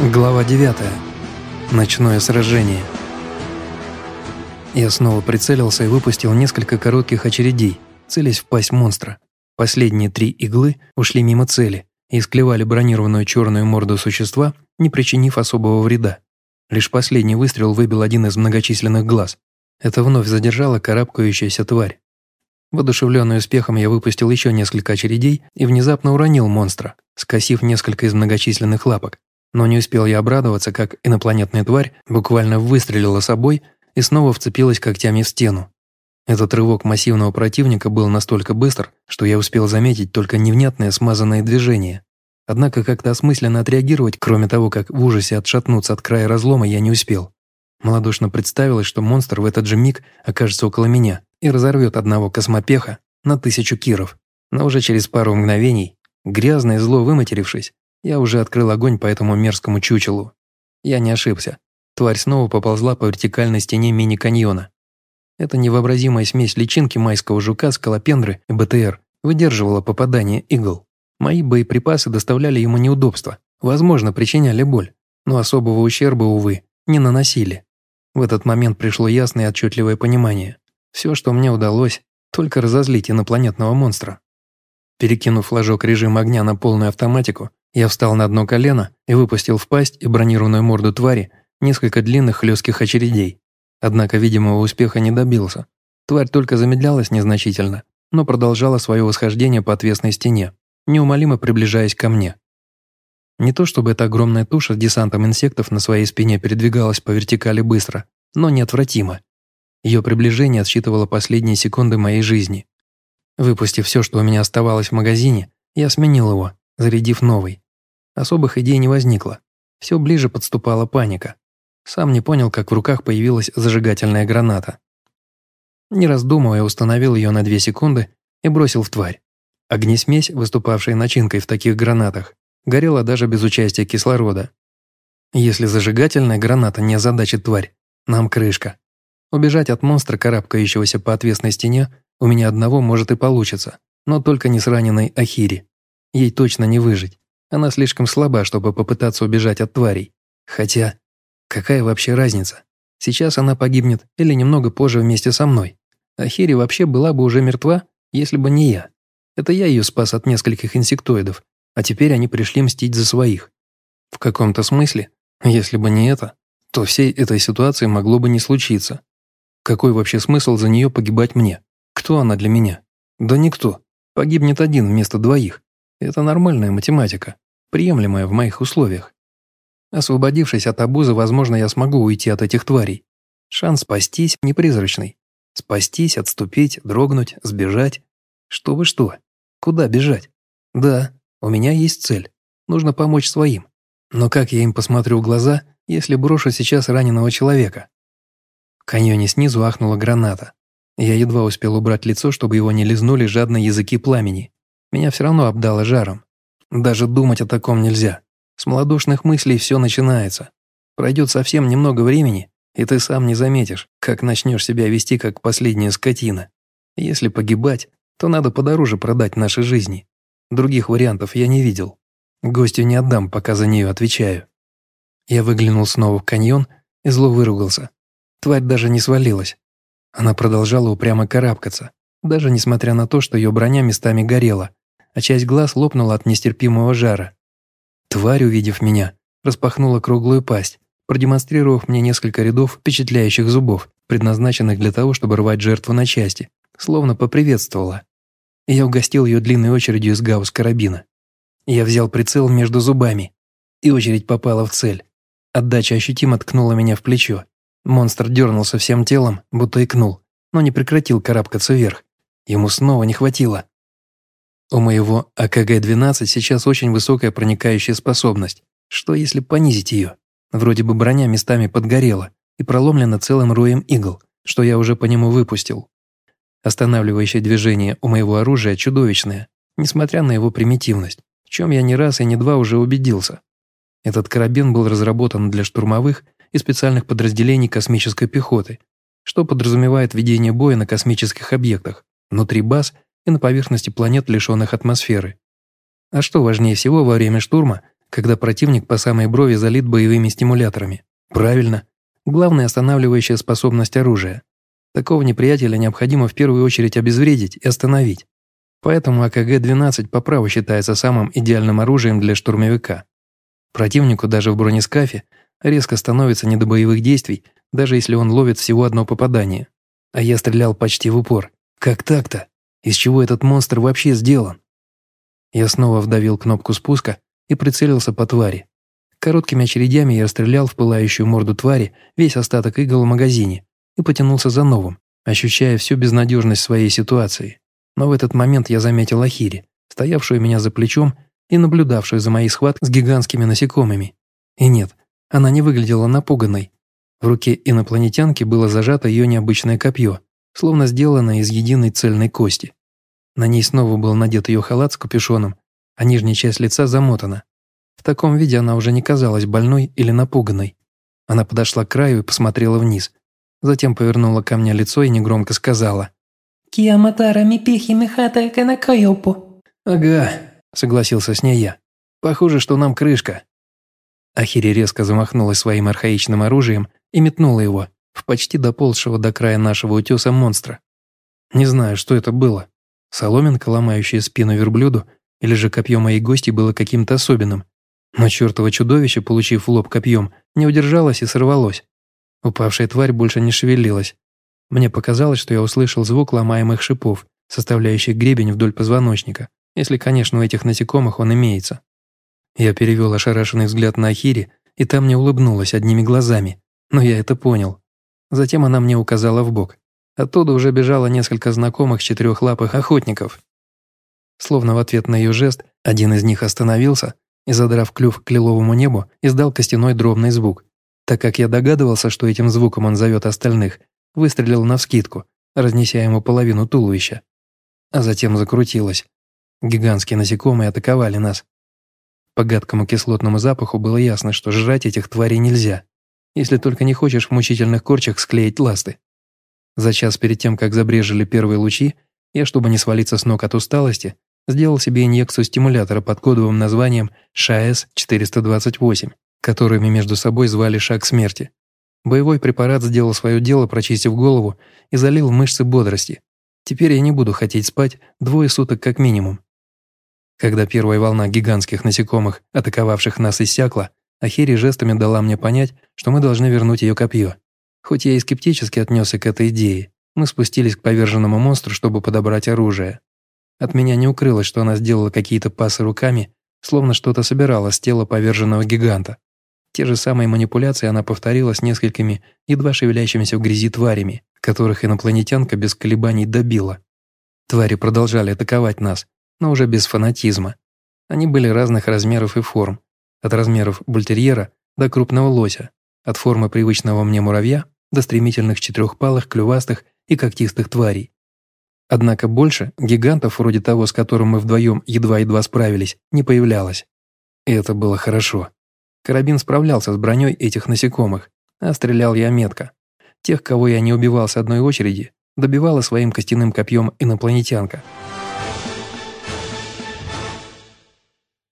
Глава 9. Ночное сражение. Я снова прицелился и выпустил несколько коротких очередей, целясь в пасть монстра. Последние три иглы ушли мимо цели и склевали бронированную черную морду существа, не причинив особого вреда. Лишь последний выстрел выбил один из многочисленных глаз. Это вновь задержало карабкающаяся тварь. Воодушевленный успехом я выпустил еще несколько очередей и внезапно уронил монстра, скосив несколько из многочисленных лапок. Но не успел я обрадоваться, как инопланетная тварь буквально выстрелила собой и снова вцепилась когтями в стену. Этот рывок массивного противника был настолько быстр, что я успел заметить только невнятное смазанное движение. Однако как-то осмысленно отреагировать, кроме того, как в ужасе отшатнуться от края разлома, я не успел. Молодушно представилось, что монстр в этот же миг окажется около меня и разорвет одного космопеха на тысячу киров. Но уже через пару мгновений, грязно и зло выматерившись, я уже открыл огонь по этому мерзкому чучелу. Я не ошибся. Тварь снова поползла по вертикальной стене мини-каньона. Эта невообразимая смесь личинки майского жука, скалопендры и БТР выдерживала попадание игл. Мои боеприпасы доставляли ему неудобства, возможно, причиняли боль, но особого ущерба, увы, не наносили. В этот момент пришло ясное и отчетливое понимание. Все, что мне удалось, только разозлить инопланетного монстра. Перекинув флажок режима огня на полную автоматику, я встал на одно колено и выпустил в пасть и бронированную морду твари несколько длинных хлестких очередей. Однако видимого успеха не добился. Тварь только замедлялась незначительно, но продолжала свое восхождение по отвесной стене, неумолимо приближаясь ко мне. Не то чтобы эта огромная туша с десантом инсектов на своей спине передвигалась по вертикали быстро, но неотвратимо. Ее приближение отсчитывало последние секунды моей жизни. Выпустив все, что у меня оставалось в магазине, я сменил его, зарядив новый. Особых идей не возникло. Все ближе подступала паника. Сам не понял, как в руках появилась зажигательная граната. Не раздумывая, установил ее на две секунды и бросил в тварь. Огнесмесь, выступавшая начинкой в таких гранатах, горела даже без участия кислорода. Если зажигательная граната не озадачит тварь, нам крышка. Убежать от монстра, карабкающегося по отвесной стене, у меня одного может и получится, но только не с раненой Ахири. Ей точно не выжить. Она слишком слаба, чтобы попытаться убежать от тварей. Хотя, какая вообще разница? Сейчас она погибнет или немного позже вместе со мной. Ахири вообще была бы уже мертва, если бы не я. Это я ее спас от нескольких инсектоидов, а теперь они пришли мстить за своих. В каком-то смысле, если бы не это, то всей этой ситуации могло бы не случиться. Какой вообще смысл за нее погибать мне? Кто она для меня? Да никто. Погибнет один вместо двоих. Это нормальная математика приемлемое в моих условиях. Освободившись от обузы, возможно, я смогу уйти от этих тварей. Шанс спастись непризрачный. Спастись, отступить, дрогнуть, сбежать. Что вы что? Куда бежать? Да, у меня есть цель. Нужно помочь своим. Но как я им посмотрю в глаза, если брошу сейчас раненого человека? В каньоне снизу ахнула граната. Я едва успел убрать лицо, чтобы его не лизнули жадные языки пламени. Меня все равно обдало жаром. Даже думать о таком нельзя. С малодушных мыслей все начинается. Пройдет совсем немного времени, и ты сам не заметишь, как начнешь себя вести как последняя скотина. Если погибать, то надо подороже продать наши жизни. Других вариантов я не видел. Гостю не отдам, пока за нее отвечаю. Я выглянул снова в каньон и зло выругался. Тварь даже не свалилась. Она продолжала упрямо карабкаться, даже несмотря на то, что ее броня местами горела, а часть глаз лопнула от нестерпимого жара. Тварь, увидев меня, распахнула круглую пасть, продемонстрировав мне несколько рядов впечатляющих зубов, предназначенных для того, чтобы рвать жертву на части, словно поприветствовала. Я угостил ее длинной очередью из гаусс-карабина. Я взял прицел между зубами, и очередь попала в цель. Отдача ощутимо ткнула меня в плечо. Монстр дернулся всем телом, будто икнул, но не прекратил карабкаться вверх. Ему снова не хватило. У моего АКГ-12 сейчас очень высокая проникающая способность. Что если понизить ее? Вроде бы броня местами подгорела и проломлена целым роем игл, что я уже по нему выпустил. Останавливающее движение у моего оружия чудовищное, несмотря на его примитивность, в чем я не раз и не два уже убедился. Этот карабин был разработан для штурмовых и специальных подразделений космической пехоты, что подразумевает ведение боя на космических объектах, внутри баз и на поверхности планет, лишенных атмосферы. А что важнее всего во время штурма, когда противник по самой брови залит боевыми стимуляторами. Правильно. Главная останавливающая способность оружия. Такого неприятеля необходимо в первую очередь обезвредить и остановить. Поэтому АКГ-12 по праву считается самым идеальным оружием для штурмовика. Противнику даже в бронескафе резко становится не до боевых действий, даже если он ловит всего одно попадание. А я стрелял почти в упор. Как так-то? Из чего этот монстр вообще сделан? Я снова вдавил кнопку спуска и прицелился по твари. Короткими очередями я стрелял в пылающую морду твари весь остаток игл в магазине и потянулся за новым, ощущая всю безнадежность своей ситуации. Но в этот момент я заметил Ахири, стоявшую меня за плечом и наблюдавшую за моей схваткой с гигантскими насекомыми. И нет, она не выглядела напуганной. В руке инопланетянки было зажато ее необычное копье, словно сделанное из единой цельной кости. На ней снова был надет ее халат с капюшоном, а нижняя часть лица замотана. В таком виде она уже не казалась больной или напуганной. Она подошла к краю и посмотрела вниз. Затем повернула ко мне лицо и негромко сказала. «Киаматара мипихи михата канакайопу». «Ага», — согласился с ней я. «Похоже, что нам крышка». Ахири резко замахнулась своим архаичным оружием и метнула его в почти доползшего до края нашего утеса монстра. Не знаю, что это было. Соломинка, ломающая спину верблюду, или же копье моей гости было каким-то особенным. Но чертово чудовище, получив лоб копьем, не удержалось и сорвалось. Упавшая тварь больше не шевелилась. Мне показалось, что я услышал звук ломаемых шипов, составляющих гребень вдоль позвоночника, если, конечно, у этих насекомых он имеется. Я перевел ошарашенный взгляд на Ахири, и там мне улыбнулась одними глазами, но я это понял. Затем она мне указала в бок. Оттуда уже бежало несколько знакомых четырехлапых охотников. Словно в ответ на ее жест, один из них остановился и, задрав клюв к лиловому небу, издал костяной дробный звук. Так как я догадывался, что этим звуком он зовет остальных, выстрелил навскидку, разнеся ему половину туловища. А затем закрутилось. Гигантские насекомые атаковали нас. По гадкому кислотному запаху было ясно, что жрать этих тварей нельзя, если только не хочешь в мучительных корчах склеить ласты. За час перед тем, как забрежили первые лучи, я, чтобы не свалиться с ног от усталости, сделал себе инъекцию стимулятора под кодовым названием ШАЭС-428, которыми между собой звали «Шаг смерти». Боевой препарат сделал свое дело, прочистив голову и залил мышцы бодрости. Теперь я не буду хотеть спать двое суток как минимум. Когда первая волна гигантских насекомых, атаковавших нас, иссякла, Ахири жестами дала мне понять, что мы должны вернуть ее копье. Хоть я и скептически отнесся к этой идее, мы спустились к поверженному монстру, чтобы подобрать оружие. От меня не укрылось, что она сделала какие-то пасы руками, словно что-то собирала с тела поверженного гиганта. Те же самые манипуляции она повторила с несколькими едва шевелящимися в грязи тварями, которых инопланетянка без колебаний добила. Твари продолжали атаковать нас, но уже без фанатизма. Они были разных размеров и форм, от размеров бультерьера до крупного лося, от формы привычного мне муравья до стремительных четырехпалых, клювастых и когтистых тварей. Однако больше гигантов, вроде того, с которым мы вдвоем едва-едва справились, не появлялось. И это было хорошо. Карабин справлялся с броней этих насекомых, а стрелял я метко. Тех, кого я не убивал с одной очереди, добивала своим костяным копьем инопланетянка –